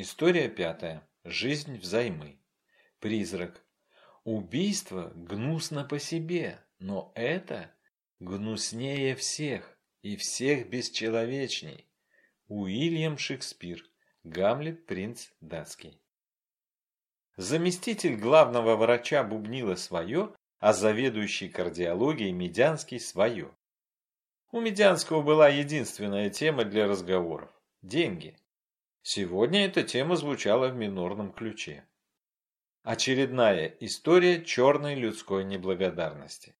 История пятая. Жизнь взаймы. Призрак. Убийство гнусно по себе, но это гнуснее всех и всех бесчеловечней. Уильям Шекспир. Гамлет, принц датский. Заместитель главного врача бубнила свое, а заведующий кардиологией Медянский свое. У Медянского была единственная тема для разговоров – деньги. Сегодня эта тема звучала в минорном ключе. Очередная история черной людской неблагодарности.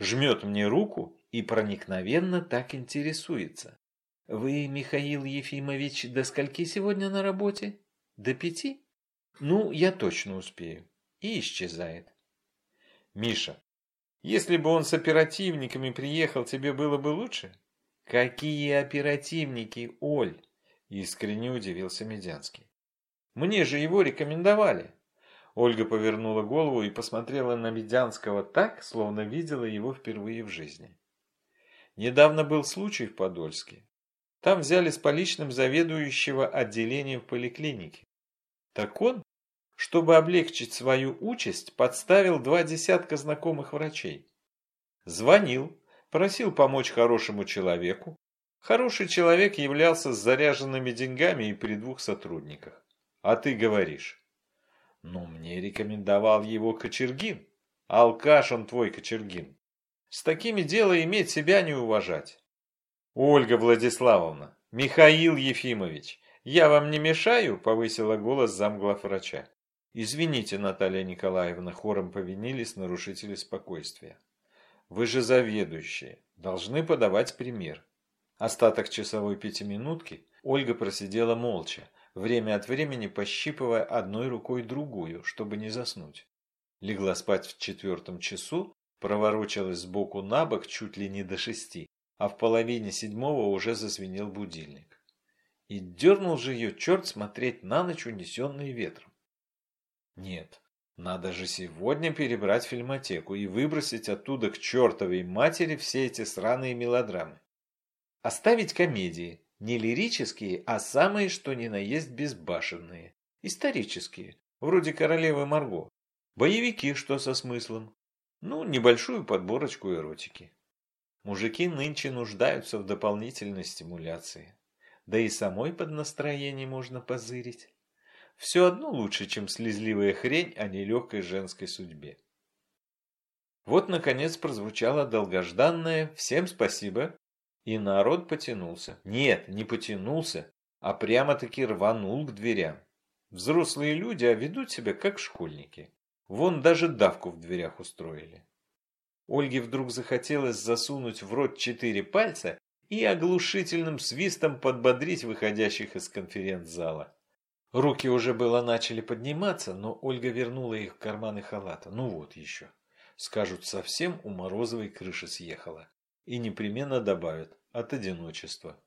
Жмет мне руку и проникновенно так интересуется. Вы, Михаил Ефимович, до скольки сегодня на работе? До пяти? Ну, я точно успею. И исчезает. Миша, если бы он с оперативниками приехал, тебе было бы лучше? Какие оперативники, Оль? Искренне удивился Медянский. Мне же его рекомендовали. Ольга повернула голову и посмотрела на Медянского так, словно видела его впервые в жизни. Недавно был случай в Подольске. Там взяли с поличным заведующего отделением в поликлинике. Так он, чтобы облегчить свою участь, подставил два десятка знакомых врачей. Звонил, просил помочь хорошему человеку, Хороший человек являлся с заряженными деньгами и при двух сотрудниках. А ты говоришь. Ну, мне рекомендовал его Кочергин. Алкаш он твой Кочергин. С такими дело иметь себя не уважать. Ольга Владиславовна, Михаил Ефимович, я вам не мешаю? Повысила голос замглавврача. Извините, Наталья Николаевна, хором повинились нарушители спокойствия. Вы же заведующие, должны подавать пример. Остаток часовой пятиминутки Ольга просидела молча, время от времени пощипывая одной рукой другую, чтобы не заснуть. Легла спать в четвертом часу, проворочалась сбоку на бок чуть ли не до шести, а в половине седьмого уже зазвенел будильник. И дернул же ее черт смотреть на ночь, унесенный ветром. Нет, надо же сегодня перебрать фильмотеку и выбросить оттуда к чертовой матери все эти сраные мелодрамы. Оставить комедии, не лирические, а самые что ни на есть безбашенные, исторические, вроде «Королевы Марго», боевики, что со смыслом, ну, небольшую подборочку эротики. Мужики нынче нуждаются в дополнительной стимуляции. Да и самой под настроение можно позырить. Все одно лучше, чем слезливая хрень о нелегкой женской судьбе. Вот, наконец, прозвучало долгожданное «Всем спасибо, и народ потянулся. Нет, не потянулся, а прямо-таки рванул к дверям. Взрослые люди, а ведут себя как школьники. Вон даже давку в дверях устроили. Ольге вдруг захотелось засунуть в рот четыре пальца и оглушительным свистом подбодрить выходящих из конференц-зала. Руки уже было начали подниматься, но Ольга вернула их в карманы халата. Ну вот еще. Скажут, совсем у Морозовой крыша съехала и непременно добавят от одиночества.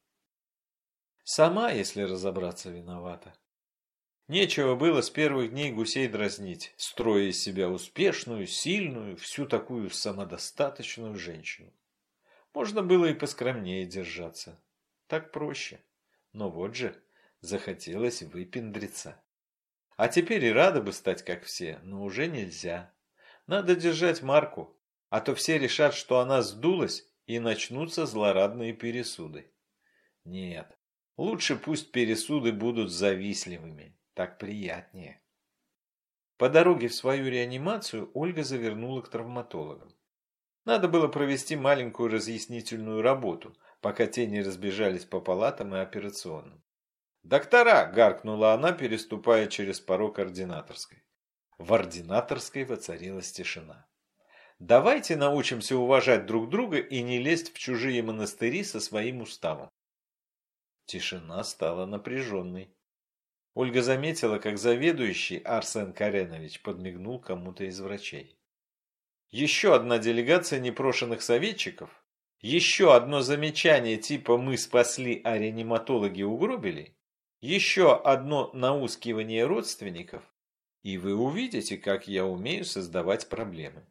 Сама, если разобраться, виновата. Нечего было с первых дней гусей дразнить, строя из себя успешную, сильную, всю такую самодостаточную женщину. Можно было и поскромнее держаться. Так проще. Но вот же, захотелось выпендриться. А теперь и рада бы стать как все, но уже нельзя. Надо держать марку, а то все решат, что она сдулась и начнутся злорадные пересуды. Нет, лучше пусть пересуды будут завистливыми, так приятнее. По дороге в свою реанимацию Ольга завернула к травматологам. Надо было провести маленькую разъяснительную работу, пока те не разбежались по палатам и операционным. «Доктора!» – гаркнула она, переступая через порог ординаторской. В ординаторской воцарилась тишина. Давайте научимся уважать друг друга и не лезть в чужие монастыри со своим уставом. Тишина стала напряженной. Ольга заметила, как заведующий Арсен Каренович подмигнул кому-то из врачей. Еще одна делегация непрошенных советчиков, еще одно замечание типа «мы спасли, а реаниматологи угробили», еще одно наускивание родственников, и вы увидите, как я умею создавать проблемы.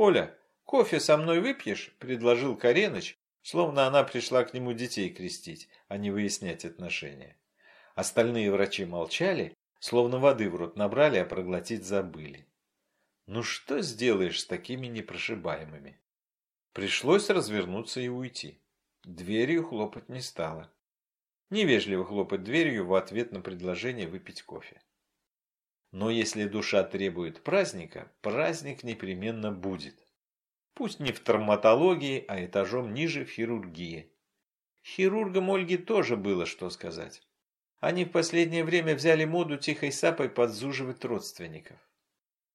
«Оля, кофе со мной выпьешь?» – предложил Кареныч, словно она пришла к нему детей крестить, а не выяснять отношения. Остальные врачи молчали, словно воды в рот набрали, а проглотить забыли. Ну что сделаешь с такими непрошибаемыми? Пришлось развернуться и уйти. Дверью хлопать не стало. Невежливо хлопать дверью в ответ на предложение выпить кофе. Но если душа требует праздника, праздник непременно будет. Пусть не в травматологии, а этажом ниже в хирургии. Хирургам Ольги тоже было что сказать. Они в последнее время взяли моду тихой сапой подзуживать родственников.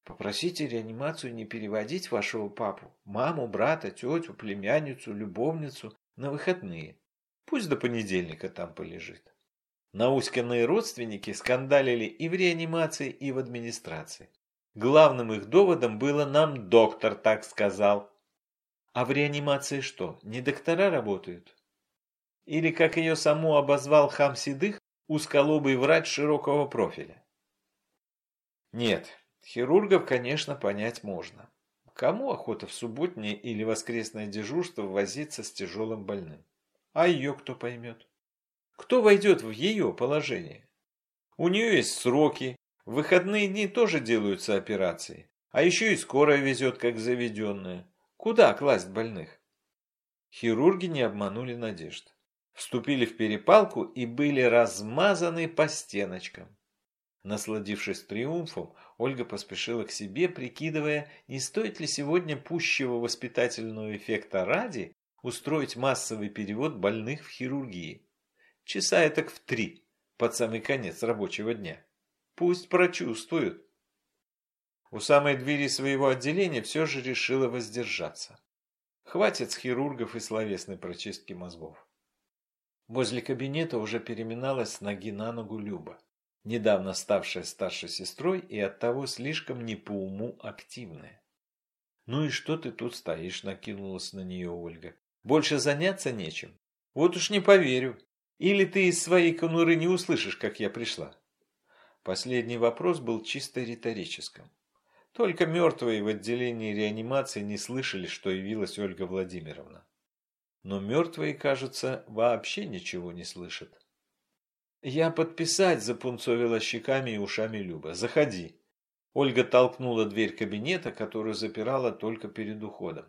Попросите реанимацию не переводить вашего папу, маму, брата, тетю, племянницу, любовницу на выходные. Пусть до понедельника там полежит. Науськанные родственники скандалили и в реанимации, и в администрации. Главным их доводом было «нам доктор так сказал». А в реанимации что, не доктора работают? Или, как ее саму обозвал хам Седых, узколобый врач широкого профиля? Нет, хирургов, конечно, понять можно. Кому охота в субботнее или воскресное дежурство возиться с тяжелым больным? А ее кто поймет? Кто войдет в ее положение? У нее есть сроки, в выходные дни тоже делаются операции, а еще и скорая везет, как заведенная. Куда класть больных? Хирурги не обманули надежд. Вступили в перепалку и были размазаны по стеночкам. Насладившись триумфом, Ольга поспешила к себе, прикидывая, не стоит ли сегодня пущего воспитательного эффекта ради устроить массовый перевод больных в хирургии. Часа это в три, под самый конец рабочего дня. Пусть прочувствуют. У самой двери своего отделения все же решила воздержаться. Хватит с хирургов и словесной прочистки мозгов. Возле кабинета уже переминалась с ноги на ногу Люба недавно ставшая старшей сестрой и оттого слишком не по уму активная. «Ну и что ты тут стоишь?» – накинулась на нее Ольга. «Больше заняться нечем. Вот уж не поверю. Или ты из своей конуры не услышишь, как я пришла?» Последний вопрос был чисто риторическим. Только мертвые в отделении реанимации не слышали, что явилась Ольга Владимировна. Но мертвые, кажется, вообще ничего не слышат. «Я подписать», – запунцовила щеками и ушами Люба. «Заходи». Ольга толкнула дверь кабинета, которую запирала только перед уходом.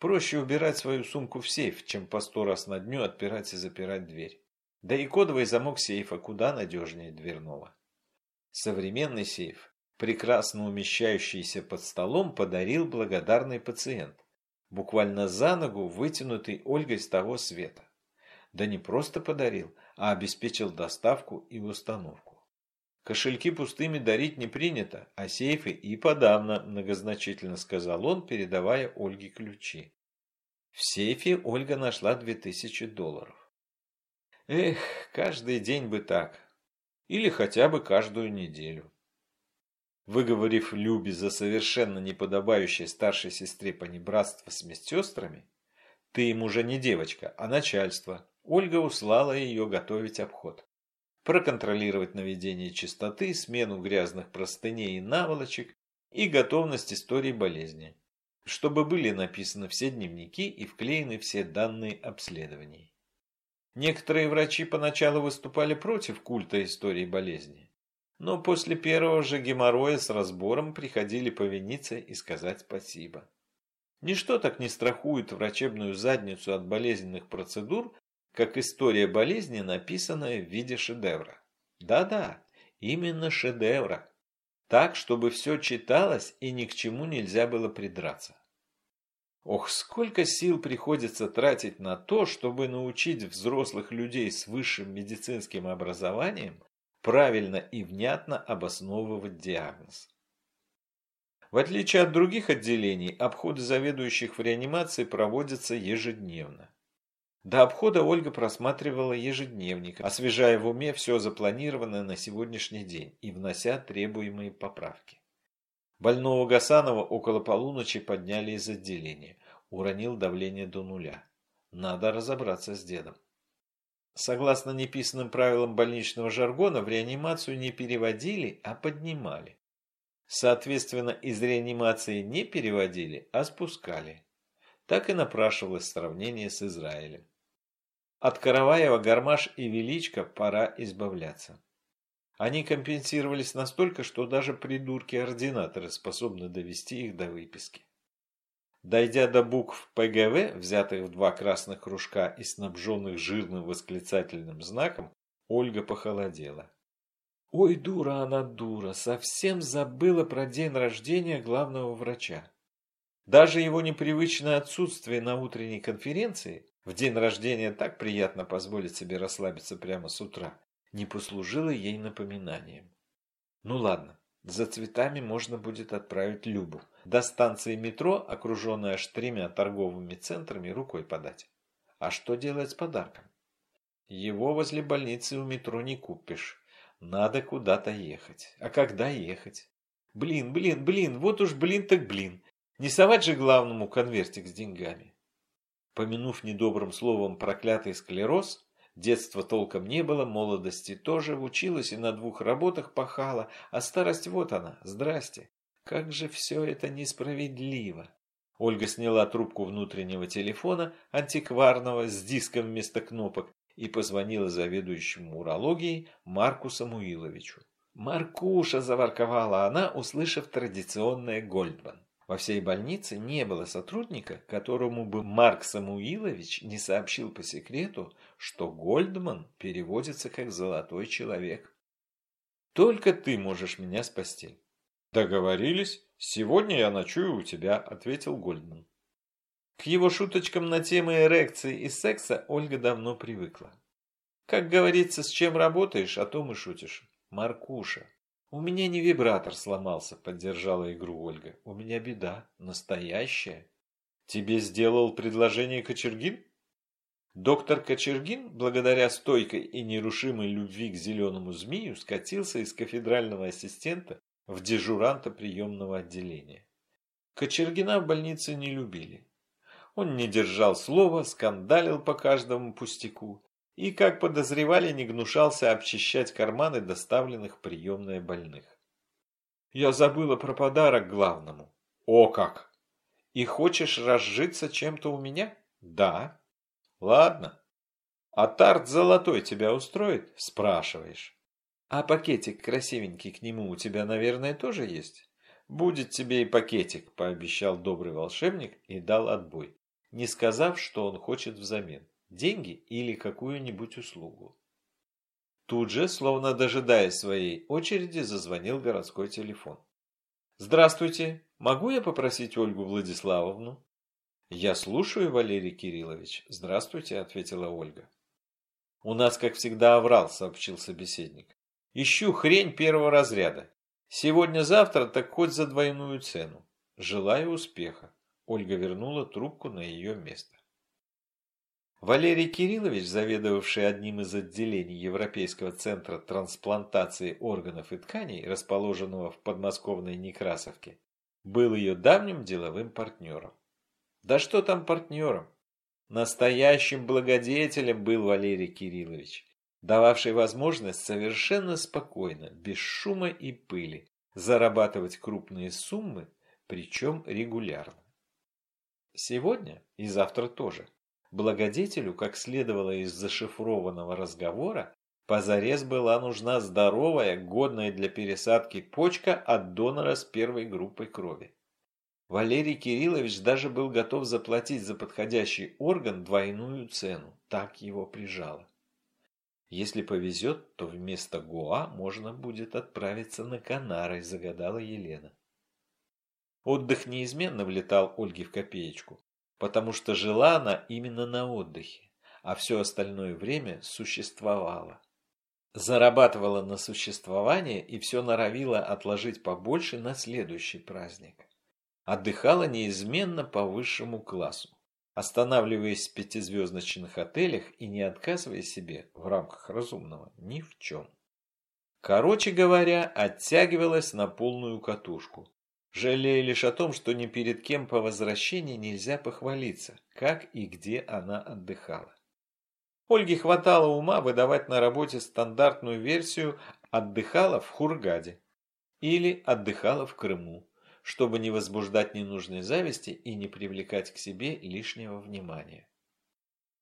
Проще убирать свою сумку в сейф, чем по сто раз на дню отпирать и запирать дверь. Да и кодовый замок сейфа куда надежнее дверного. Современный сейф, прекрасно умещающийся под столом, подарил благодарный пациент, буквально за ногу вытянутый Ольгой с того света. Да не просто подарил, а обеспечил доставку и установку. Кошельки пустыми дарить не принято, а сейфы и подавно, многозначительно сказал он, передавая Ольге ключи. В сейфе Ольга нашла 2000 долларов. Эх, каждый день бы так. Или хотя бы каждую неделю. Выговорив Любе за совершенно неподобающее старшей сестре понебратство с медсестрами, ты им уже не девочка, а начальство, Ольга услала ее готовить обход. Проконтролировать наведение чистоты, смену грязных простыней и наволочек и готовность истории болезни. Чтобы были написаны все дневники и вклеены все данные обследований. Некоторые врачи поначалу выступали против культа истории болезни. Но после первого же геморроя с разбором приходили повиниться и сказать спасибо. Ничто так не страхует врачебную задницу от болезненных процедур, как история болезни, написанная в виде шедевра. Да-да, именно шедевра. Так, чтобы все читалось и ни к чему нельзя было придраться. Ох, сколько сил приходится тратить на то, чтобы научить взрослых людей с высшим медицинским образованием правильно и внятно обосновывать диагноз. В отличие от других отделений, обходы заведующих в реанимации проводятся ежедневно. До обхода Ольга просматривала ежедневник, освежая в уме все запланированное на сегодняшний день и внося требуемые поправки. Больного Гасанова около полуночи подняли из отделения. Уронил давление до нуля. Надо разобраться с дедом. Согласно неписанным правилам больничного жаргона, в реанимацию не переводили, а поднимали. Соответственно, из реанимации не переводили, а спускали. Так и напрашивалось сравнение с Израилем. От Караваева Гармаш и Величко пора избавляться. Они компенсировались настолько, что даже придурки-ординаторы способны довести их до выписки. Дойдя до букв ПГВ, взятых в два красных кружка и снабженных жирным восклицательным знаком, Ольга похолодела. Ой, дура она дура, совсем забыла про день рождения главного врача. Даже его непривычное отсутствие на утренней конференции, в день рождения так приятно позволить себе расслабиться прямо с утра, не послужило ей напоминанием. Ну ладно, за цветами можно будет отправить Любу. До станции метро, окруженной аж тремя торговыми центрами, рукой подать. А что делать с подарком? Его возле больницы у метро не купишь. Надо куда-то ехать. А когда ехать? Блин, блин, блин, вот уж блин так блин. Не совать же главному конвертик с деньгами. Помянув недобрым словом проклятый склероз, Детства толком не было, молодости тоже, училась и на двух работах пахала, а старость вот она, здрасте. Как же все это несправедливо. Ольга сняла трубку внутреннего телефона, антикварного, с диском вместо кнопок, и позвонила заведующему урологией Марку Самуиловичу. «Маркуша!» – заворковала она, услышав традиционное Гольдман. Во всей больнице не было сотрудника, которому бы Марк Самуилович не сообщил по секрету, что Гольдман переводится как «золотой человек». «Только ты можешь меня спасти». «Договорились. Сегодня я ночую у тебя», – ответил Гольдман. К его шуточкам на темы эрекции и секса Ольга давно привыкла. Как говорится, с чем работаешь, о том и шутишь. Маркуша. «У меня не вибратор сломался», — поддержала игру Ольга. «У меня беда. Настоящая». «Тебе сделал предложение Кочергин?» Доктор Кочергин, благодаря стойкой и нерушимой любви к зеленому змею, скатился из кафедрального ассистента в дежуранта приемного отделения. Кочергина в больнице не любили. Он не держал слова, скандалил по каждому пустяку и, как подозревали, не гнушался обчищать карманы доставленных в приемные больных. «Я забыла про подарок главному». «О как! И хочешь разжиться чем-то у меня?» «Да». «Ладно. А тарт золотой тебя устроит?» «Спрашиваешь». «А пакетик красивенький к нему у тебя, наверное, тоже есть?» «Будет тебе и пакетик», – пообещал добрый волшебник и дал отбой, не сказав, что он хочет взамен деньги или какую-нибудь услугу. Тут же, словно дожидаясь своей очереди, зазвонил городской телефон. «Здравствуйте, могу я попросить Ольгу Владиславовну?» «Я слушаю, Валерий Кириллович. Здравствуйте», — ответила Ольга. «У нас, как всегда, оврал», — сообщил собеседник. «Ищу хрень первого разряда. Сегодня-завтра так хоть за двойную цену. Желаю успеха». Ольга вернула трубку на ее место. Валерий Кириллович, заведовавший одним из отделений Европейского центра трансплантации органов и тканей, расположенного в подмосковной Некрасовке, был ее давним деловым партнером. Да что там партнером? Настоящим благодетелем был Валерий Кириллович, дававший возможность совершенно спокойно, без шума и пыли, зарабатывать крупные суммы, причем регулярно. Сегодня и завтра тоже Благодетелю, как следовало из зашифрованного разговора, позарез была нужна здоровая, годная для пересадки почка от донора с первой группой крови. Валерий Кириллович даже был готов заплатить за подходящий орган двойную цену, так его прижало. Если повезет, то вместо Гоа можно будет отправиться на Канары, загадала Елена. Отдых неизменно влетал Ольге в копеечку потому что жила она именно на отдыхе, а все остальное время существовала. Зарабатывала на существование и все норовила отложить побольше на следующий праздник. Отдыхала неизменно по высшему классу, останавливаясь в пятизвездочных отелях и не отказывая себе в рамках разумного ни в чем. Короче говоря, оттягивалась на полную катушку, жалея лишь о том, что ни перед кем по возвращении нельзя похвалиться, как и где она отдыхала. Ольге хватало ума выдавать на работе стандартную версию «отдыхала в Хургаде» или «отдыхала в Крыму», чтобы не возбуждать ненужной зависти и не привлекать к себе лишнего внимания.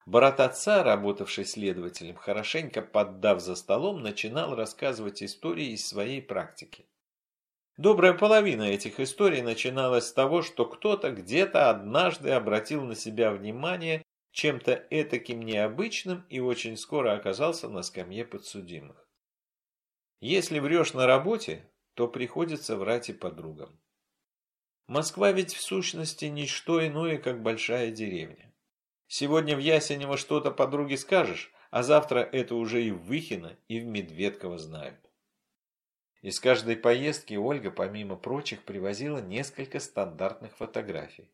Брат отца, работавший следователем, хорошенько поддав за столом, начинал рассказывать истории из своей практики. Добрая половина этих историй начиналась с того, что кто-то где-то однажды обратил на себя внимание чем-то этаким необычным и очень скоро оказался на скамье подсудимых. Если врешь на работе, то приходится врать и подругам. Москва ведь в сущности ничто иное, как большая деревня. Сегодня в Ясенево что-то подруге скажешь, а завтра это уже и в Выхино, и в Медведково знают. Из каждой поездки Ольга, помимо прочих, привозила несколько стандартных фотографий.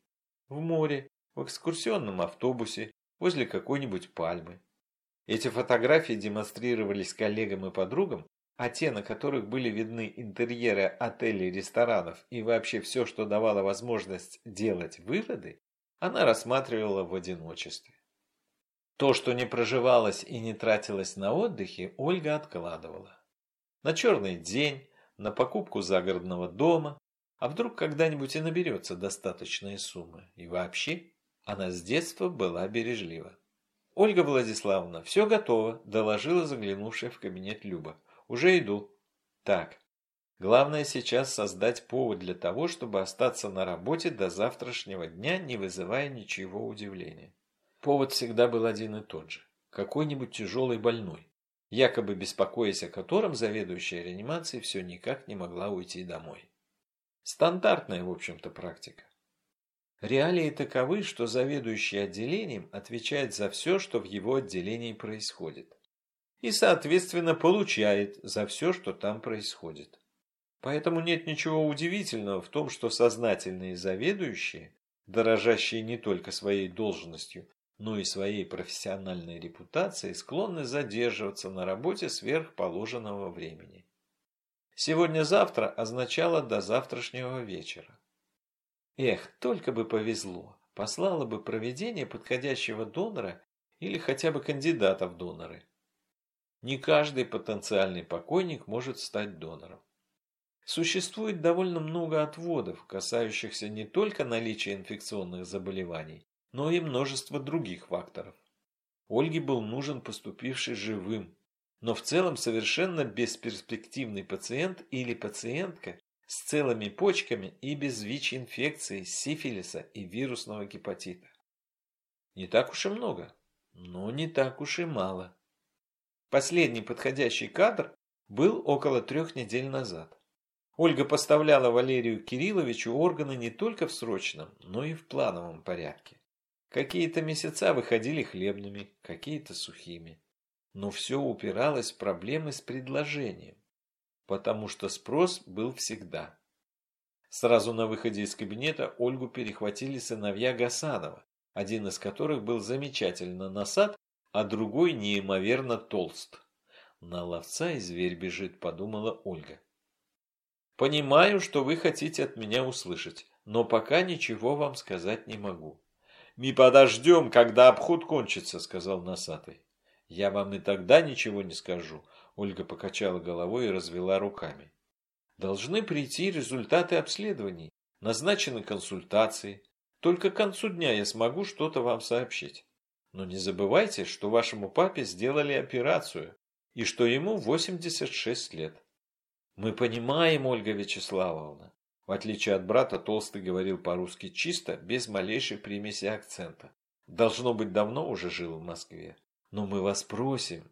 В море, в экскурсионном автобусе, возле какой-нибудь пальмы. Эти фотографии демонстрировались коллегам и подругам, а те, на которых были видны интерьеры отелей, ресторанов и вообще все, что давало возможность делать выводы, она рассматривала в одиночестве. То, что не проживалось и не тратилось на отдыхе, Ольга откладывала. На черный день, на покупку загородного дома, а вдруг когда-нибудь и наберется достаточная сумма. И вообще, она с детства была бережлива. «Ольга Владиславовна, все готово», – доложила заглянувшая в кабинет Люба. «Уже иду». «Так, Главное сейчас создать повод для того, чтобы остаться на работе до завтрашнего дня, не вызывая ничего удивления. Повод всегда был один и тот же. Какой-нибудь тяжелый больной, якобы беспокоясь о котором заведующая реанимацией все никак не могла уйти домой. Стандартная, в общем-то, практика. Реалии таковы, что заведующий отделением отвечает за все, что в его отделении происходит. И, соответственно, получает за все, что там происходит. Поэтому нет ничего удивительного в том, что сознательные заведующие, дорожащие не только своей должностью, но и своей профессиональной репутацией, склонны задерживаться на работе сверх положенного времени. Сегодня-завтра означало до завтрашнего вечера. Эх, только бы повезло, послало бы проведение подходящего донора или хотя бы кандидата в доноры. Не каждый потенциальный покойник может стать донором. Существует довольно много отводов, касающихся не только наличия инфекционных заболеваний, но и множества других факторов. Ольге был нужен поступивший живым, но в целом совершенно бесперспективный пациент или пациентка с целыми почками и без ВИЧ-инфекции, сифилиса и вирусного гепатита. Не так уж и много, но не так уж и мало. Последний подходящий кадр был около трех недель назад. Ольга поставляла Валерию Кирилловичу органы не только в срочном, но и в плановом порядке. Какие-то месяца выходили хлебными, какие-то сухими. Но все упиралось в проблемы с предложением, потому что спрос был всегда. Сразу на выходе из кабинета Ольгу перехватили сыновья Гасанова, один из которых был замечательно насад, а другой неимоверно толст. На ловца и зверь бежит, подумала Ольга. Понимаю, что вы хотите от меня услышать, но пока ничего вам сказать не могу. «Мы подождем, когда обход кончится», — сказал носатый. «Я вам и тогда ничего не скажу», — Ольга покачала головой и развела руками. «Должны прийти результаты обследований, назначены консультации. Только к концу дня я смогу что-то вам сообщить. Но не забывайте, что вашему папе сделали операцию, и что ему 86 лет. Мы понимаем, Ольга Вячеславовна. В отличие от брата, Толстый говорил по-русски чисто, без малейшей примеси акцента. Должно быть, давно уже жил в Москве. Но мы вас просим.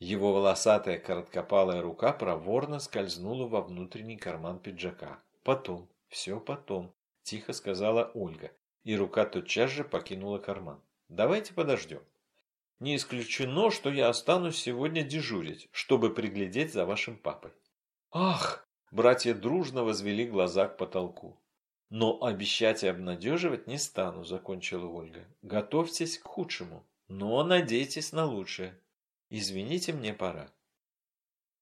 Его волосатая короткопалая рука проворно скользнула во внутренний карман пиджака. Потом, все потом, тихо сказала Ольга, и рука тотчас же покинула карман. Давайте подождем. Не исключено, что я останусь сегодня дежурить, чтобы приглядеть за вашим папой. «Ах!» – братья дружно возвели глаза к потолку. «Но обещать и обнадеживать не стану», – закончила Ольга. «Готовьтесь к худшему, но надейтесь на лучшее. Извините, мне пора».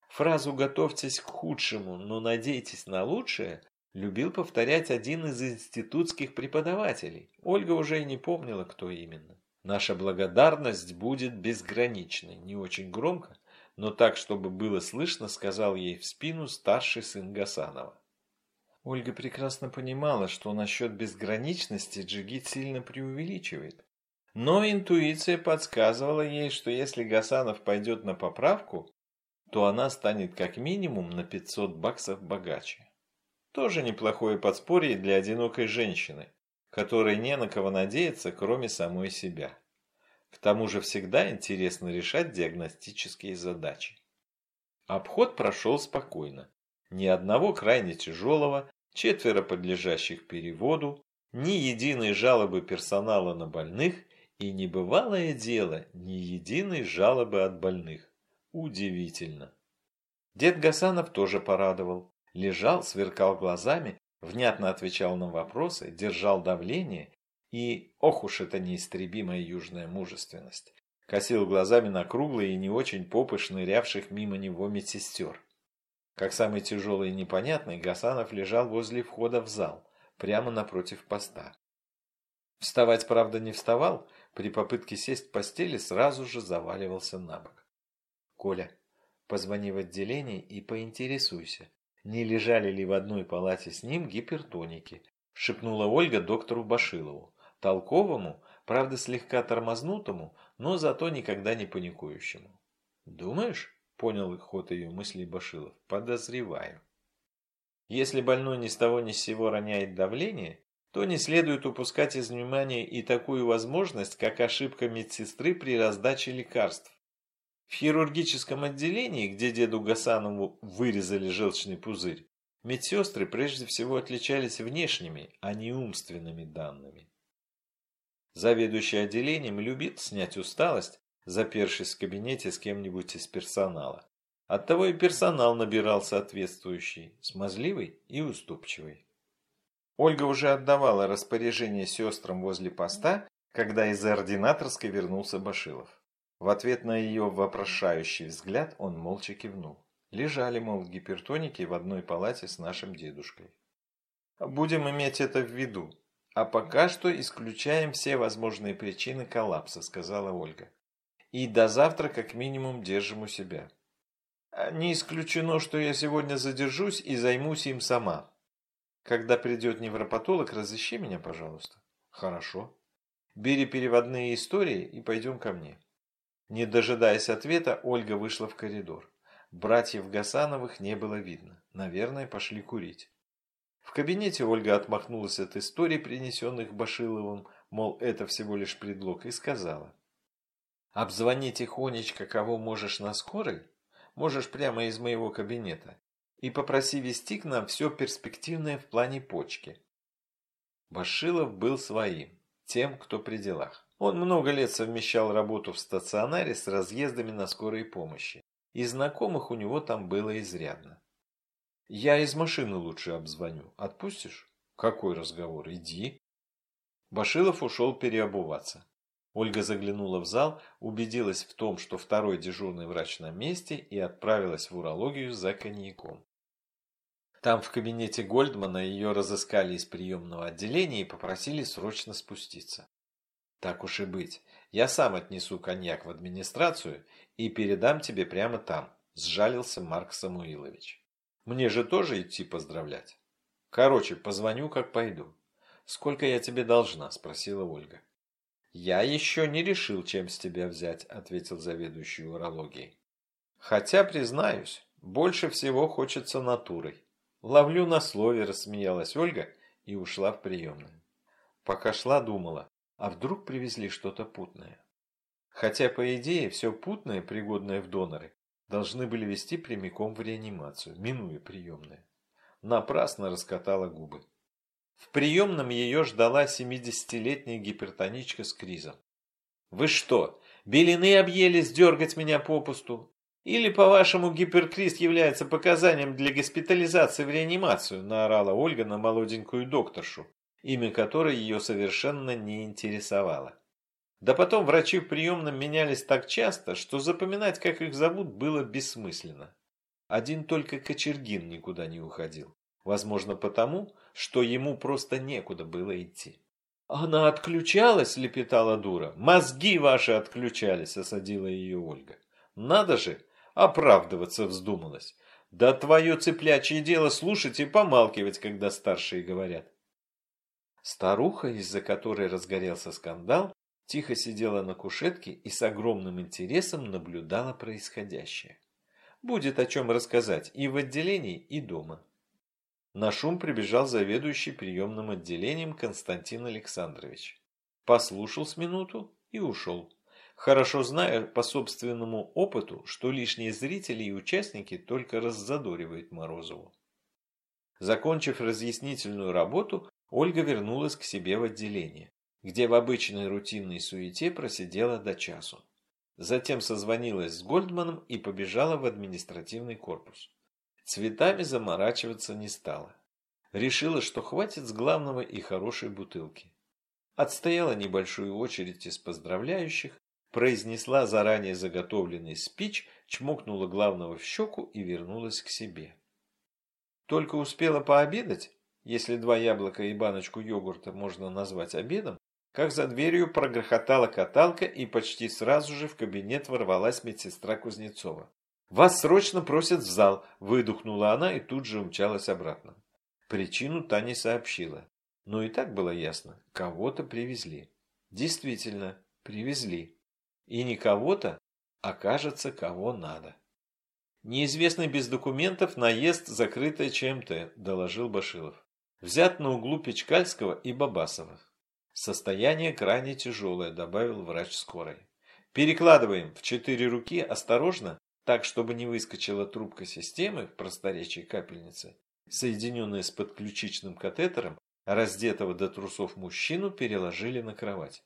Фразу «готовьтесь к худшему, но надейтесь на лучшее» любил повторять один из институтских преподавателей. Ольга уже и не помнила, кто именно. «Наша благодарность будет безграничной», не очень громко, но так, чтобы было слышно, сказал ей в спину старший сын Гасанова. Ольга прекрасно понимала, что насчет безграничности Джигит сильно преувеличивает. Но интуиция подсказывала ей, что если Гасанов пойдет на поправку, то она станет как минимум на 500 баксов богаче. Тоже неплохое подспорье для одинокой женщины, которой не на кого надеяться, кроме самой себя. К тому же всегда интересно решать диагностические задачи. Обход прошел спокойно. Ни одного крайне тяжелого, четверо подлежащих переводу, ни единой жалобы персонала на больных и небывалое дело, ни единой жалобы от больных. Удивительно. Дед Гасанов тоже порадовал. Лежал, сверкал глазами, внятно отвечал на вопросы, держал давление и, ох уж эта неистребимая южная мужественность, косил глазами на круглые и не очень попы шнырявших мимо него медсестер. Как самый тяжелый и непонятный, Гасанов лежал возле входа в зал, прямо напротив поста. Вставать, правда, не вставал, при попытке сесть в постели сразу же заваливался на бок. «Коля, позвони в отделение и поинтересуйся, не лежали ли в одной палате с ним гипертоники», шепнула Ольга доктору Башилову, толковому, правда слегка тормознутому, но зато никогда не паникующему. «Думаешь?» – понял ход ее мыслей Башилов. «Подозреваю». Если больной ни с того ни с сего роняет давление, то не следует упускать из внимания и такую возможность, как ошибка медсестры при раздаче лекарств. В хирургическом отделении, где деду Гасанову вырезали желчный пузырь, медсестры прежде всего отличались внешними, а не умственными данными. Заведующий отделением любил снять усталость, запершись в кабинете с кем-нибудь из персонала. Оттого и персонал набирал соответствующий, смазливый и уступчивый. Ольга уже отдавала распоряжение сестрам возле поста, когда из ординаторской вернулся Башилов. В ответ на ее вопрошающий взгляд он молча кивнул. Лежали, мол, гипертоники в одной палате с нашим дедушкой. Будем иметь это в виду. А пока что исключаем все возможные причины коллапса, сказала Ольга. И до завтра как минимум держим у себя. Не исключено, что я сегодня задержусь и займусь им сама. Когда придет невропатолог, разыщи меня, пожалуйста. Хорошо. Бери переводные истории и пойдем ко мне. Не дожидаясь ответа, Ольга вышла в коридор. Братьев Гасановых не было видно. Наверное, пошли курить. В кабинете Ольга отмахнулась от историй, принесенных Башиловым, мол, это всего лишь предлог, и сказала. «Обзвони тихонечко, кого можешь на скорой, можешь прямо из моего кабинета и попроси вести к нам все перспективное в плане почки. Башилов был своим, тем, кто при делах. Он много лет совмещал работу в стационаре с разъездами на скорой помощи, и знакомых у него там было изрядно. «Я из машины лучше обзвоню. Отпустишь?» «Какой разговор? Иди». Башилов ушел переобуваться. Ольга заглянула в зал, убедилась в том, что второй дежурный врач на месте и отправилась в урологию за коньяком. Там в кабинете Гольдмана ее разыскали из приемного отделения и попросили срочно спуститься. Так уж и быть, я сам отнесу коньяк в администрацию и передам тебе прямо там, сжалился Марк Самуилович. Мне же тоже идти поздравлять. Короче, позвоню, как пойду. Сколько я тебе должна? Спросила Ольга. «Я еще не решил, чем с тебя взять», – ответил заведующий урологией. «Хотя, признаюсь, больше всего хочется натурой». «Ловлю на слове», – рассмеялась Ольга и ушла в приемную. Пока шла, думала, а вдруг привезли что-то путное. Хотя, по идее, все путное, пригодное в доноры, должны были вести прямиком в реанимацию, минуя приемное. Напрасно раскатала губы. В приемном ее ждала 70-летняя гипертоничка с кризом. «Вы что, белины объелись дергать меня попусту? Или, по-вашему, гиперкриз является показанием для госпитализации в реанимацию?» наорала Ольга на молоденькую докторшу, имя которой ее совершенно не интересовало. Да потом врачи в приемном менялись так часто, что запоминать, как их зовут, было бессмысленно. Один только Кочергин никуда не уходил. Возможно, потому, что ему просто некуда было идти. «Она отключалась?» – лепетала дура. «Мозги ваши отключались!» – осадила ее Ольга. «Надо же! Оправдываться вздумалась! Да твое цыплячье дело слушать и помалкивать, когда старшие говорят!» Старуха, из-за которой разгорелся скандал, тихо сидела на кушетке и с огромным интересом наблюдала происходящее. Будет о чем рассказать и в отделении, и дома. На шум прибежал заведующий приемным отделением Константин Александрович. Послушал с минуту и ушел. Хорошо зная по собственному опыту, что лишние зрители и участники только раззадоривают Морозову. Закончив разъяснительную работу, Ольга вернулась к себе в отделение, где в обычной рутинной суете просидела до часу. Затем созвонилась с Гольдманом и побежала в административный корпус. Цветами заморачиваться не стала. Решила, что хватит с главного и хорошей бутылки. Отстояла небольшую очередь из поздравляющих, произнесла заранее заготовленный спич, чмокнула главного в щеку и вернулась к себе. Только успела пообедать, если два яблока и баночку йогурта можно назвать обедом, как за дверью прогрохотала каталка и почти сразу же в кабинет ворвалась медсестра Кузнецова. «Вас срочно просят в зал!» – выдохнула она и тут же умчалась обратно. Причину Таня сообщила. Но и так было ясно – кого-то привезли. Действительно, привезли. И не кого-то, а кажется, кого надо. Неизвестный без документов наезд ЧМТ, доложил Башилов. Взят на углу Печкальского и Бабасова. Состояние крайне тяжелое, добавил врач скорой. Перекладываем в четыре руки осторожно, так, чтобы не выскочила трубка системы в просторечии капельницы, соединенная с подключичным катетером, раздетого до трусов мужчину переложили на кровать.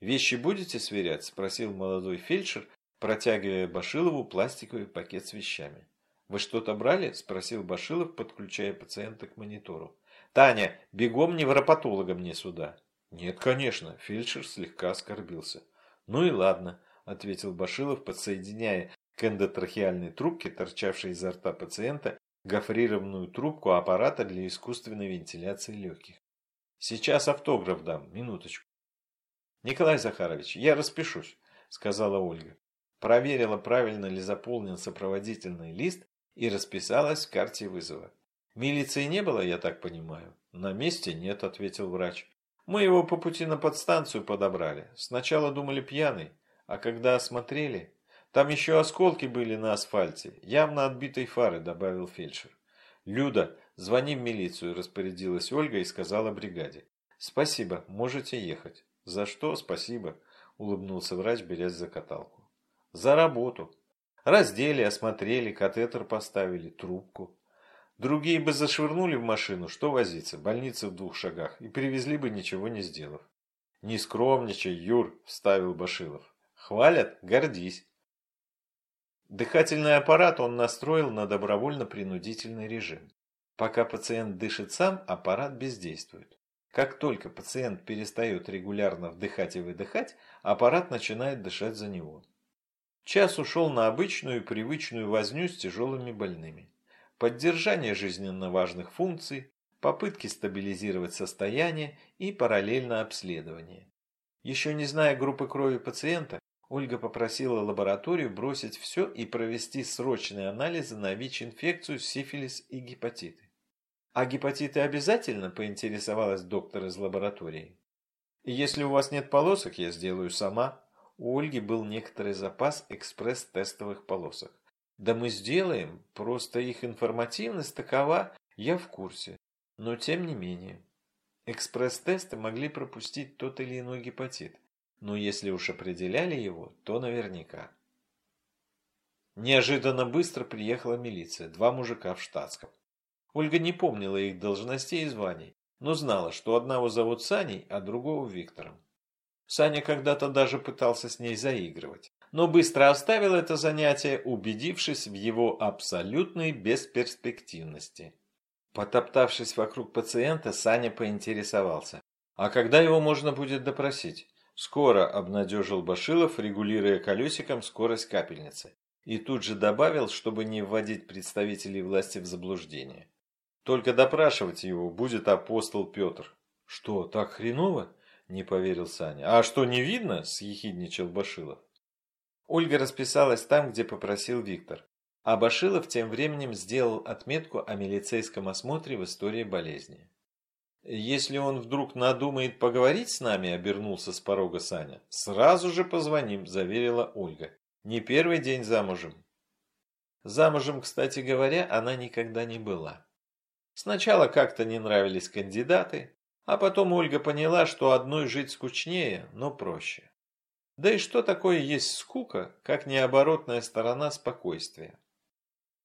«Вещи будете сверять?» – спросил молодой фельдшер, протягивая Башилову пластиковый пакет с вещами. «Вы что-то брали?» – спросил Башилов, подключая пациента к монитору. «Таня, бегом невропатолога мне сюда!» «Нет, конечно», – фельдшер слегка оскорбился. «Ну и ладно», – ответил Башилов, подсоединяя к эндотрахеальной трубке, торчавшей изо рта пациента, гофрированную трубку аппарата для искусственной вентиляции легких. «Сейчас автограф дам, минуточку». «Николай Захарович, я распишусь», – сказала Ольга. Проверила, правильно ли заполнен сопроводительный лист и расписалась в карте вызова. «Милиции не было, я так понимаю?» «На месте нет», – ответил врач. Мы его по пути на подстанцию подобрали. Сначала думали пьяный, а когда осмотрели... Там еще осколки были на асфальте, явно отбитой фары, добавил фельдшер. Люда, звони в милицию, распорядилась Ольга и сказала бригаде. Спасибо, можете ехать. За что спасибо, улыбнулся врач, берясь за каталку. За работу. Раздели, осмотрели, катетер поставили, трубку. Другие бы зашвырнули в машину, что возиться, больница в двух шагах, и привезли бы, ничего не сделав. «Не скромничай, Юр», – вставил Башилов. «Хвалят? Гордись». Дыхательный аппарат он настроил на добровольно-принудительный режим. Пока пациент дышит сам, аппарат бездействует. Как только пациент перестает регулярно вдыхать и выдыхать, аппарат начинает дышать за него. Час ушел на обычную и привычную возню с тяжелыми больными поддержание жизненно важных функций, попытки стабилизировать состояние и параллельно обследование. Еще не зная группы крови пациента, Ольга попросила лабораторию бросить все и провести срочные анализы на ВИЧ-инфекцию, сифилис и гепатиты. А гепатиты обязательно, поинтересовалась доктор из лаборатории. Если у вас нет полосок, я сделаю сама. У Ольги был некоторый запас экспресс-тестовых полосок. Да мы сделаем, просто их информативность такова, я в курсе. Но тем не менее. Экспресс-тесты могли пропустить тот или иной гепатит, но если уж определяли его, то наверняка. Неожиданно быстро приехала милиция, два мужика в штатском. Ольга не помнила их должностей и званий, но знала, что одного зовут Саней, а другого Виктором. Саня когда-то даже пытался с ней заигрывать но быстро оставил это занятие, убедившись в его абсолютной бесперспективности. Потоптавшись вокруг пациента, Саня поинтересовался. «А когда его можно будет допросить?» «Скоро», – обнадежил Башилов, регулируя колесиком скорость капельницы. И тут же добавил, чтобы не вводить представителей власти в заблуждение. «Только допрашивать его будет апостол Петр». «Что, так хреново?» – не поверил Саня. «А что, не видно?» – съехидничал Башилов. Ольга расписалась там, где попросил Виктор. А Башилов тем временем сделал отметку о милицейском осмотре в истории болезни. Если он вдруг надумает поговорить с нами, обернулся с порога Саня, сразу же позвоним, заверила Ольга. Не первый день замужем. Замужем, кстати говоря, она никогда не была. Сначала как-то не нравились кандидаты, а потом Ольга поняла, что одной жить скучнее, но проще. Да и что такое есть скука, как необоротная сторона спокойствия?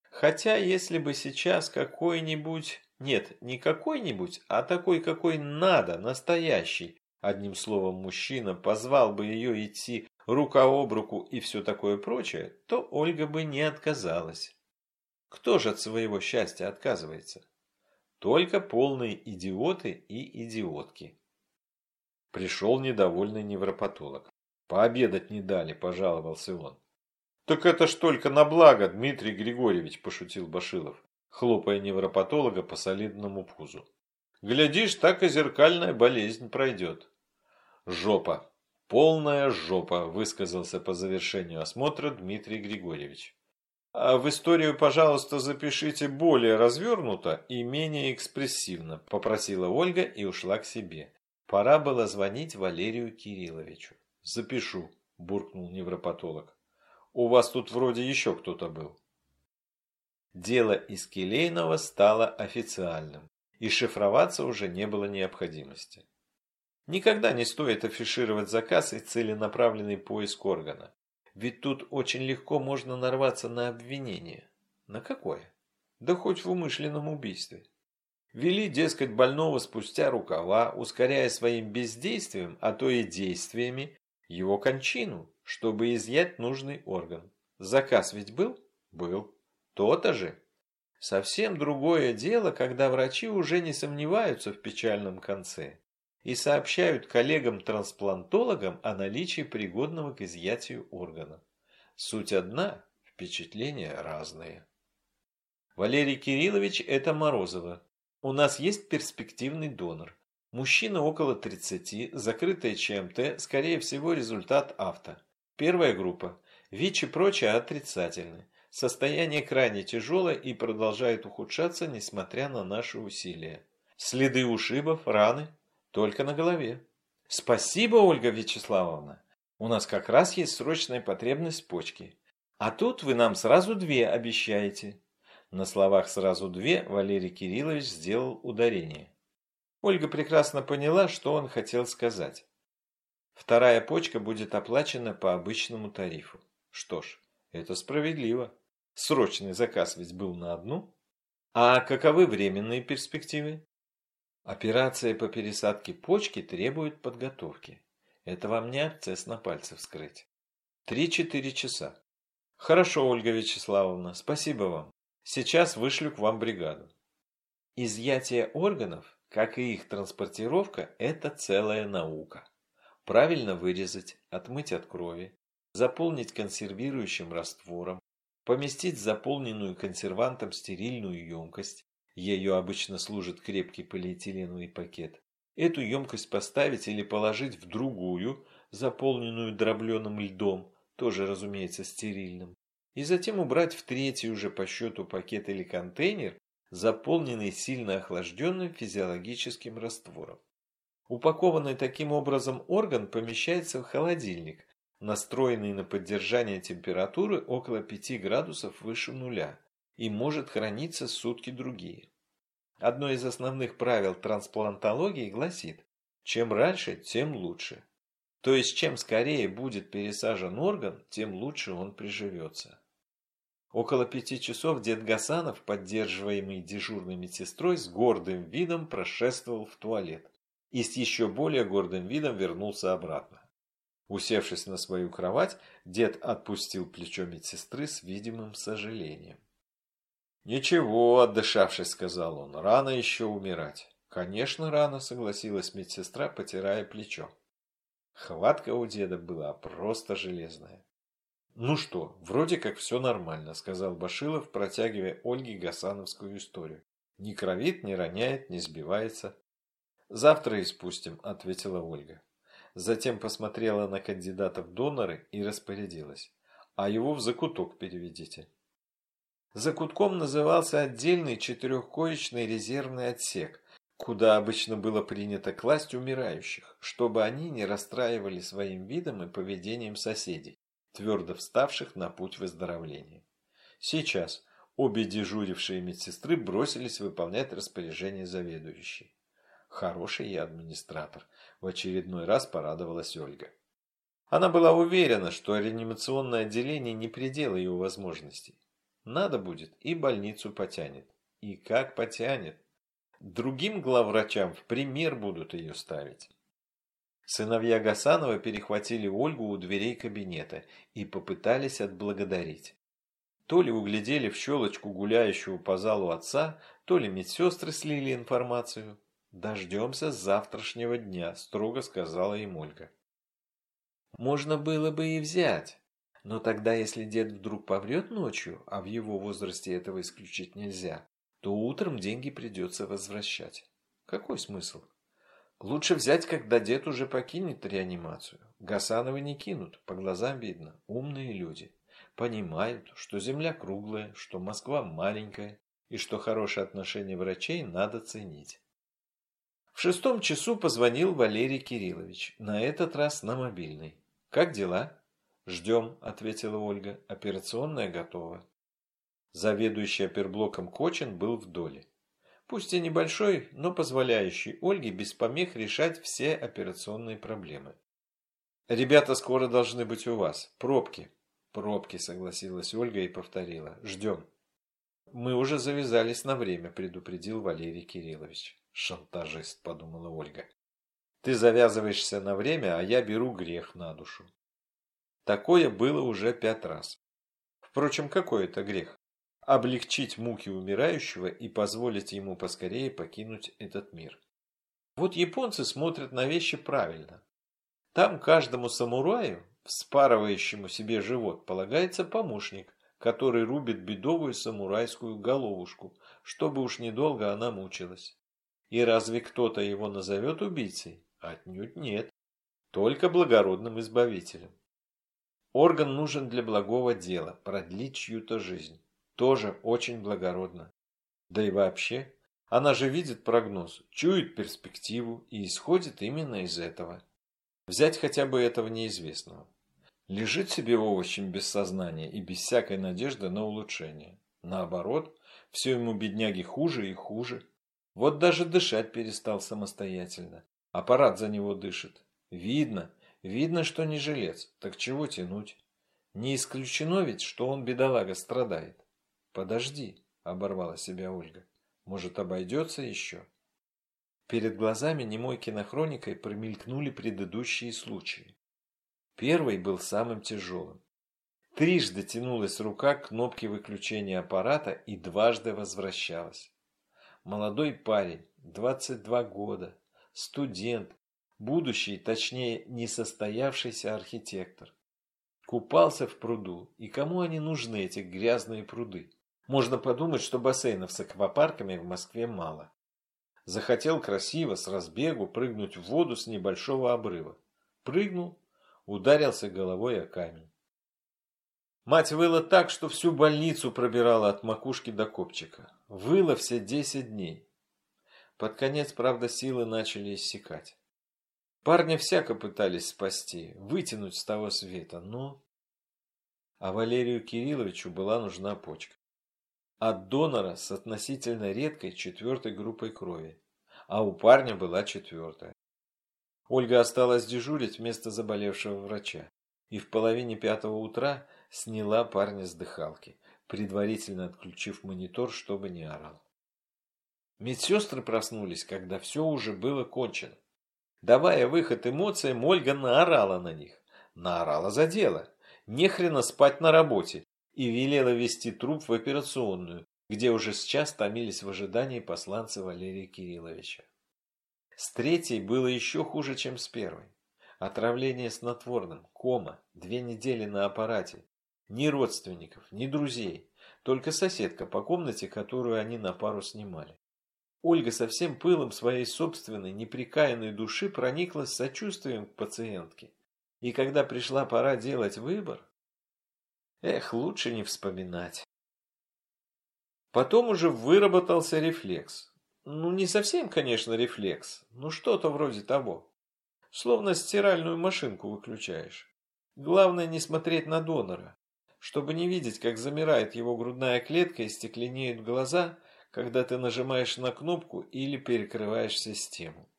Хотя, если бы сейчас какой-нибудь нет, не какой-нибудь, а такой, какой надо, настоящий. Одним словом, мужчина позвал бы ее идти рука об руку и все такое прочее, то Ольга бы не отказалась. Кто же от своего счастья отказывается? Только полные идиоты и идиотки. Пришел недовольный невропатолог. Пообедать не дали, пожаловался он. Так это ж только на благо, Дмитрий Григорьевич, пошутил Башилов хлопая невропатолога по солидному пузу. Глядишь, так и зеркальная болезнь пройдет. Жопа. Полная жопа, высказался по завершению осмотра Дмитрий Григорьевич. А в историю, пожалуйста, запишите более развернуто и менее экспрессивно, попросила Ольга и ушла к себе. Пора было звонить Валерию Кирилловичу. Запишу, буркнул невропатолог. У вас тут вроде еще кто-то был. Дело из Келейного стало официальным, и шифроваться уже не было необходимости. Никогда не стоит афишировать заказ и целенаправленный поиск органа, ведь тут очень легко можно нарваться на обвинение. На какое? Да хоть в умышленном убийстве. Вели, дескать, больного спустя рукава, ускоряя своим бездействием, а то и действиями, его кончину, чтобы изъять нужный орган. Заказ ведь был? Был. То-то же. Совсем другое дело, когда врачи уже не сомневаются в печальном конце и сообщают коллегам-трансплантологам о наличии пригодного к изъятию органа. Суть одна, впечатления разные. Валерий Кириллович – это Морозова. У нас есть перспективный донор. Мужчина около 30, закрытая ЧМТ, скорее всего результат авто. Первая группа. ВИЧ и прочее отрицательны. Состояние крайне тяжелое и продолжает ухудшаться, несмотря на наши усилия. Следы ушибов, раны только на голове. Спасибо, Ольга Вячеславовна. У нас как раз есть срочная потребность в почке. А тут вы нам сразу две обещаете. На словах «сразу две» Валерий Кириллович сделал ударение. Ольга прекрасно поняла, что он хотел сказать. Вторая почка будет оплачена по обычному тарифу. Что ж, это справедливо. Срочный заказ ведь был на одну. А каковы временные перспективы? Операция по пересадке почки требует подготовки. Это вам не абсцесс на пальце вскрыть. Три-четыре часа. Хорошо, Ольга Вячеславовна, спасибо вам. Сейчас вышлю к вам бригаду. Изъятие органов, как и их транспортировка, это целая наука. Правильно вырезать, отмыть от крови, заполнить консервирующим раствором, поместить заполненную консервантом стерильную емкость, ее обычно служит крепкий полиэтиленовый пакет, эту емкость поставить или положить в другую, заполненную дробленым льдом, тоже, разумеется, стерильным, и затем убрать в третий уже по счету пакет или контейнер, заполненный сильно охлажденным физиологическим раствором. Упакованный таким образом орган помещается в холодильник, настроенный на поддержание температуры около 5 градусов выше нуля и может храниться сутки другие. Одно из основных правил трансплантологии гласит, чем раньше, тем лучше. То есть, чем скорее будет пересажен орган, тем лучше он приживется. Около пяти часов дед Гасанов, поддерживаемый дежурной медсестрой, с гордым видом прошествовал в туалет и с еще более гордым видом вернулся обратно. Усевшись на свою кровать, дед отпустил плечо медсестры с видимым сожалением. «Ничего, отдышавшись, — сказал он, — рано еще умирать». «Конечно, рано», — согласилась медсестра, потирая плечо. Хватка у деда была просто железная. «Ну что, вроде как все нормально», — сказал Башилов, протягивая Ольге Гасановскую историю. «Не кровит, не роняет, не сбивается». «Завтра испустим», — ответила Ольга. Затем посмотрела на кандидатов в доноры и распорядилась. А его в закуток переведите. Закутком назывался отдельный четырехкоечный резервный отсек, куда обычно было принято класть умирающих, чтобы они не расстраивали своим видом и поведением соседей, твердо вставших на путь выздоровления. Сейчас обе дежурившие медсестры бросились выполнять распоряжение заведующей. Хороший я администратор, в очередной раз порадовалась Ольга. Она была уверена, что реанимационное отделение не предел ее возможностей. Надо будет и больницу потянет. И как потянет. Другим главврачам в пример будут ее ставить. Сыновья Гасанова перехватили Ольгу у дверей кабинета и попытались отблагодарить. То ли углядели в щелочку гуляющего по залу отца, то ли медсестры слили информацию. «Дождемся завтрашнего дня», – строго сказала им Ольга. Можно было бы и взять. Но тогда, если дед вдруг поврет ночью, а в его возрасте этого исключить нельзя, то утром деньги придется возвращать. Какой смысл? Лучше взять, когда дед уже покинет реанимацию. Гасановы не кинут, по глазам видно. Умные люди. Понимают, что земля круглая, что Москва маленькая, и что хорошее отношение врачей надо ценить. В шестом часу позвонил Валерий Кириллович, на этот раз на мобильный. «Как дела?» «Ждем», — ответила Ольга. «Операционная готова». Заведующий оперблоком Кочин был в доле. Пусть и небольшой, но позволяющий Ольге без помех решать все операционные проблемы. «Ребята скоро должны быть у вас. Пробки». «Пробки», — согласилась Ольга и повторила. «Ждем». «Мы уже завязались на время», — предупредил Валерий Кириллович. «Шантажист», — подумала Ольга. «Ты завязываешься на время, а я беру грех на душу». Такое было уже пять раз. Впрочем, какой это грех? Облегчить муки умирающего и позволить ему поскорее покинуть этот мир. Вот японцы смотрят на вещи правильно. Там каждому самураю, вспарывающему себе живот, полагается помощник, который рубит бедовую самурайскую головушку, чтобы уж недолго она мучилась. И разве кто-то его назовет убийцей? Отнюдь нет. Только благородным избавителем. Орган нужен для благого дела, продлить чью-то жизнь. Тоже очень благородно. Да и вообще, она же видит прогноз, чует перспективу и исходит именно из этого. Взять хотя бы этого неизвестного. Лежит себе овощем без сознания и без всякой надежды на улучшение. Наоборот, все ему бедняги хуже и хуже. Вот даже дышать перестал самостоятельно. Аппарат за него дышит. Видно, видно, что не жилец. Так чего тянуть? Не исключено ведь, что он, бедолага, страдает. Подожди, оборвала себя Ольга. Может, обойдется еще? Перед глазами немой кинохроникой промелькнули предыдущие случаи. Первый был самым тяжелым. Трижды тянулась рука к кнопке выключения аппарата и дважды возвращалась. Молодой парень, 22 года, студент, будущий, точнее, несостоявшийся архитектор. Купался в пруду, и кому они нужны, эти грязные пруды? Можно подумать, что бассейнов с аквапарками в Москве мало. Захотел красиво, с разбегу, прыгнуть в воду с небольшого обрыва. Прыгнул, ударился головой о камень. Мать выла так, что всю больницу пробирала от макушки до копчика. Выла все десять дней. Под конец, правда, силы начали иссякать. Парня всяко пытались спасти, вытянуть с того света, но... А Валерию Кирилловичу была нужна почка. От донора с относительно редкой четвертой группой крови, а у парня была четвертая. Ольга осталась дежурить вместо заболевшего врача и в половине пятого утра сняла парня с дыхалки, предварительно отключив монитор, чтобы не орал. Медсестры проснулись, когда все уже было кончено. Давая выход эмоциям, Ольга наорала на них. Наорала за дело. Нехрена спать на работе. И велела вести труп в операционную, где уже сейчас томились в ожидании посланца Валерия Кирилловича. С третьей было еще хуже, чем с первой. Отравление снотворным, кома, две недели на аппарате, ни родственников, ни друзей, только соседка по комнате, которую они на пару снимали. Ольга со всем пылом своей собственной неприкаянной души прониклась сочувствием к пациентке. И когда пришла пора делать выбор, эх, лучше не вспоминать. Потом уже выработался рефлекс. Ну, не совсем, конечно, рефлекс, но что-то вроде того. Словно стиральную машинку выключаешь. Главное не смотреть на донора, чтобы не видеть, как замирает его грудная клетка и стекленеют глаза, когда ты нажимаешь на кнопку или перекрываешь систему.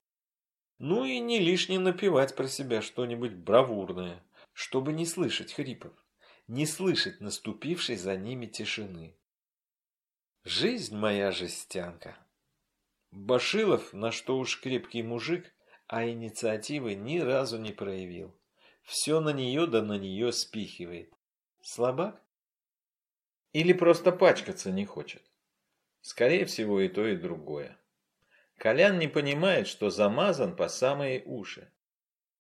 Ну и не лишне напевать про себя что-нибудь бравурное, чтобы не слышать хрипов, не слышать наступившей за ними тишины. Жизнь моя жестянка. Башилов, на что уж крепкий мужик, а инициативы ни разу не проявил. Все на нее да на нее спихивает. Слабак? Или просто пачкаться не хочет? Скорее всего и то, и другое. Колян не понимает, что замазан по самые уши.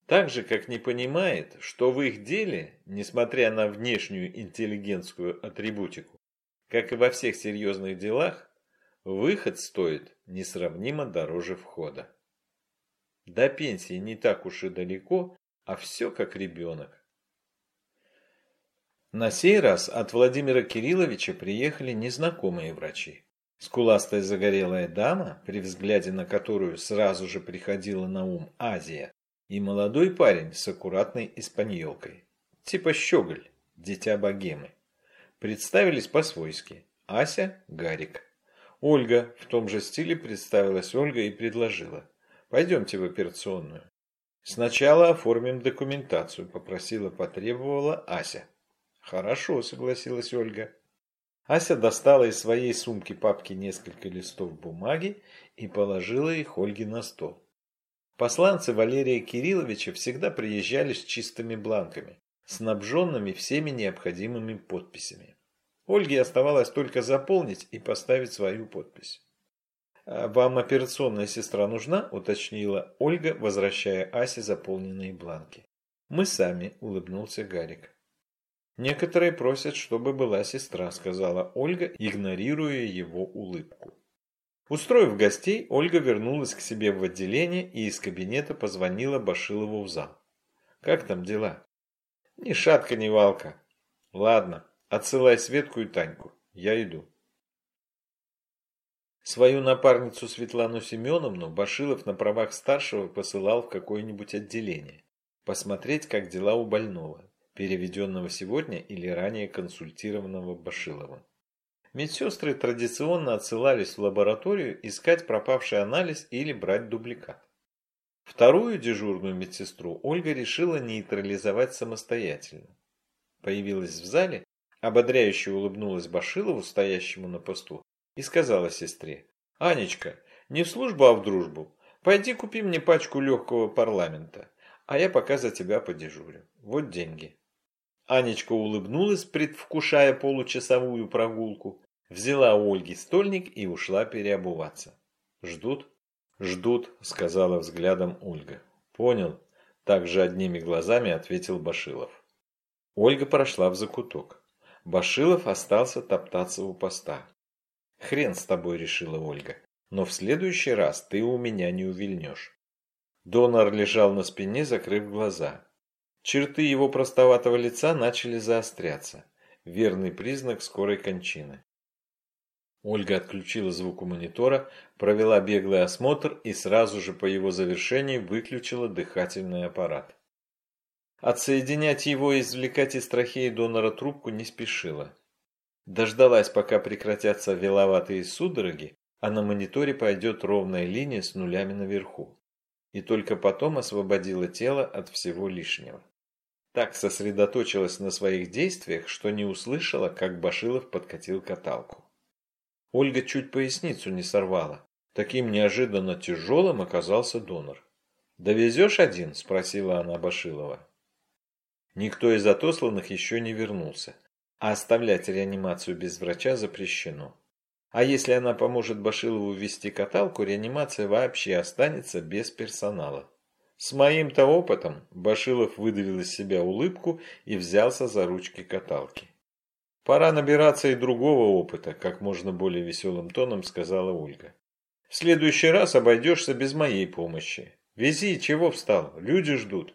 Так же, как не понимает, что в их деле, несмотря на внешнюю интеллигентскую атрибутику, как и во всех серьезных делах, Выход стоит несравнимо дороже входа. До пенсии не так уж и далеко, а все как ребенок. На сей раз от Владимира Кирилловича приехали незнакомые врачи. Скуластая загорелая дама, при взгляде на которую сразу же приходила на ум Азия, и молодой парень с аккуратной испаньолкой. Типа щеголь, дитя богемы. Представились по-свойски. Ася, Гарик. Ольга в том же стиле представилась Ольга и предложила. Пойдемте в операционную. Сначала оформим документацию, попросила, потребовала Ася. Хорошо, согласилась Ольга. Ася достала из своей сумки папки несколько листов бумаги и положила их Ольге на стол. Посланцы Валерия Кирилловича всегда приезжали с чистыми бланками, снабженными всеми необходимыми подписями. Ольге оставалось только заполнить и поставить свою подпись. «А «Вам операционная сестра нужна?» – уточнила Ольга, возвращая Асе заполненные бланки. «Мы сами», – улыбнулся Гарик. «Некоторые просят, чтобы была сестра», – сказала Ольга, игнорируя его улыбку. Устроив гостей, Ольга вернулась к себе в отделение и из кабинета позвонила Башилову в зал. «Как там дела?» «Ни шатка, ни валка». «Ладно, Отсылай Светку и Таньку. Я иду. Свою напарницу Светлану Семеновну Башилов на правах старшего посылал в какое-нибудь отделение. Посмотреть, как дела у больного, переведенного сегодня или ранее консультированного Башиловым. Медсестры традиционно отсылались в лабораторию искать пропавший анализ или брать дубликат. Вторую дежурную медсестру Ольга решила нейтрализовать самостоятельно. Появилась в зале Ободряюще улыбнулась Башилову, стоящему на посту, и сказала сестре. «Анечка, не в службу, а в дружбу. Пойди купи мне пачку легкого парламента, а я пока за тебя подежурю. Вот деньги». Анечка улыбнулась, предвкушая получасовую прогулку, взяла у Ольги стольник и ушла переобуваться. «Ждут?» «Ждут», — сказала взглядом Ольга. «Понял», — также одними глазами ответил Башилов. Ольга прошла в закуток. Башилов остался топтаться у поста. «Хрен с тобой», — решила Ольга. «Но в следующий раз ты у меня не увильнешь». Донор лежал на спине, закрыв глаза. Черты его простоватого лица начали заостряться. Верный признак скорой кончины. Ольга отключила звук у монитора, провела беглый осмотр и сразу же по его завершении выключила дыхательный аппарат. Отсоединять его и извлекать из трахеи донора трубку не спешила. Дождалась, пока прекратятся веловатые судороги, а на мониторе пойдет ровная линия с нулями наверху. И только потом освободила тело от всего лишнего. Так сосредоточилась на своих действиях, что не услышала, как Башилов подкатил каталку. Ольга чуть поясницу не сорвала. Таким неожиданно тяжелым оказался донор. «Довезешь один?» – спросила она Башилова. Никто из отосланных еще не вернулся, а оставлять реанимацию без врача запрещено. А если она поможет Башилову ввести каталку, реанимация вообще останется без персонала. С моим-то опытом Башилов выдавил из себя улыбку и взялся за ручки каталки. «Пора набираться и другого опыта», – как можно более веселым тоном сказала Ольга. «В следующий раз обойдешься без моей помощи. Вези, чего встал, люди ждут».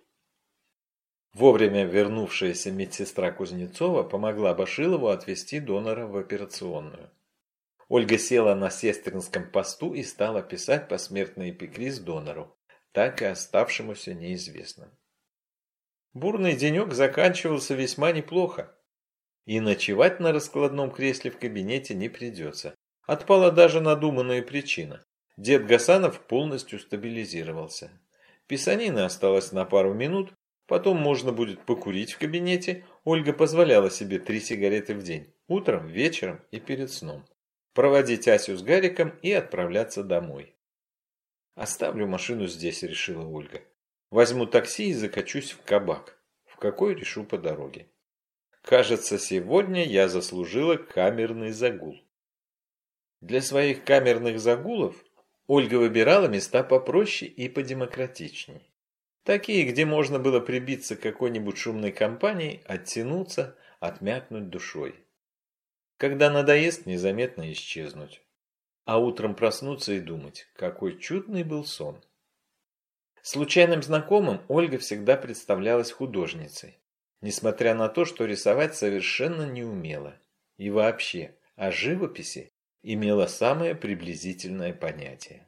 Вовремя вернувшаяся медсестра Кузнецова помогла Башилову отвезти донора в операционную. Ольга села на сестринском посту и стала писать посмертный эпикриз донору, так и оставшемуся неизвестным. Бурный денек заканчивался весьма неплохо. И ночевать на раскладном кресле в кабинете не придется. Отпала даже надуманная причина. Дед Гасанов полностью стабилизировался. Писанина осталась на пару минут, потом можно будет покурить в кабинете. Ольга позволяла себе три сигареты в день. Утром, вечером и перед сном. Проводить Асю с Гариком и отправляться домой. «Оставлю машину здесь», — решила Ольга. «Возьму такси и закачусь в кабак. В какой решу по дороге. Кажется, сегодня я заслужила камерный загул». Для своих камерных загулов Ольга выбирала места попроще и подемократичней. Такие, где можно было прибиться к какой-нибудь шумной компании, оттянуться, отмякнуть душой. Когда надоест, незаметно исчезнуть. А утром проснуться и думать, какой чудный был сон. Случайным знакомым Ольга всегда представлялась художницей, несмотря на то, что рисовать совершенно не умела. И вообще, о живописи имела самое приблизительное понятие.